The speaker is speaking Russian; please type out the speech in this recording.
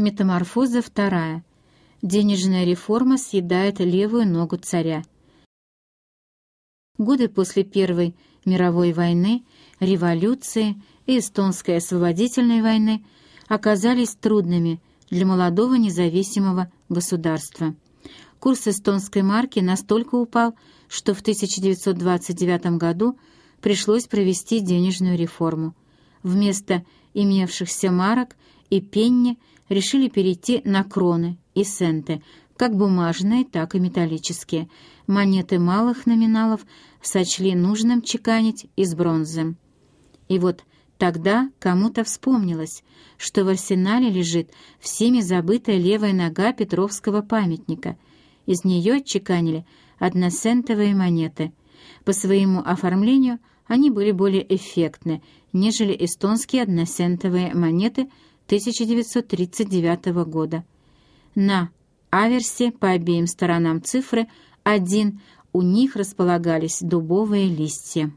Метаморфоза вторая. Денежная реформа съедает левую ногу царя. Годы после Первой мировой войны, революции и Эстонской освободительной войны оказались трудными для молодого независимого государства. Курс эстонской марки настолько упал, что в 1929 году пришлось провести денежную реформу. Вместо имевшихся марок и пенни решили перейти на кроны и сенты, как бумажные, так и металлические. Монеты малых номиналов сочли нужным чеканить из бронзы. И вот тогда кому-то вспомнилось, что в арсенале лежит всеми забытая левая нога Петровского памятника. Из нее отчеканили односентовые монеты. По своему оформлению они были более эффектны, нежели эстонские односентовые монеты 1939 года. На аверсе по обеим сторонам цифры 1 у них располагались дубовые листья.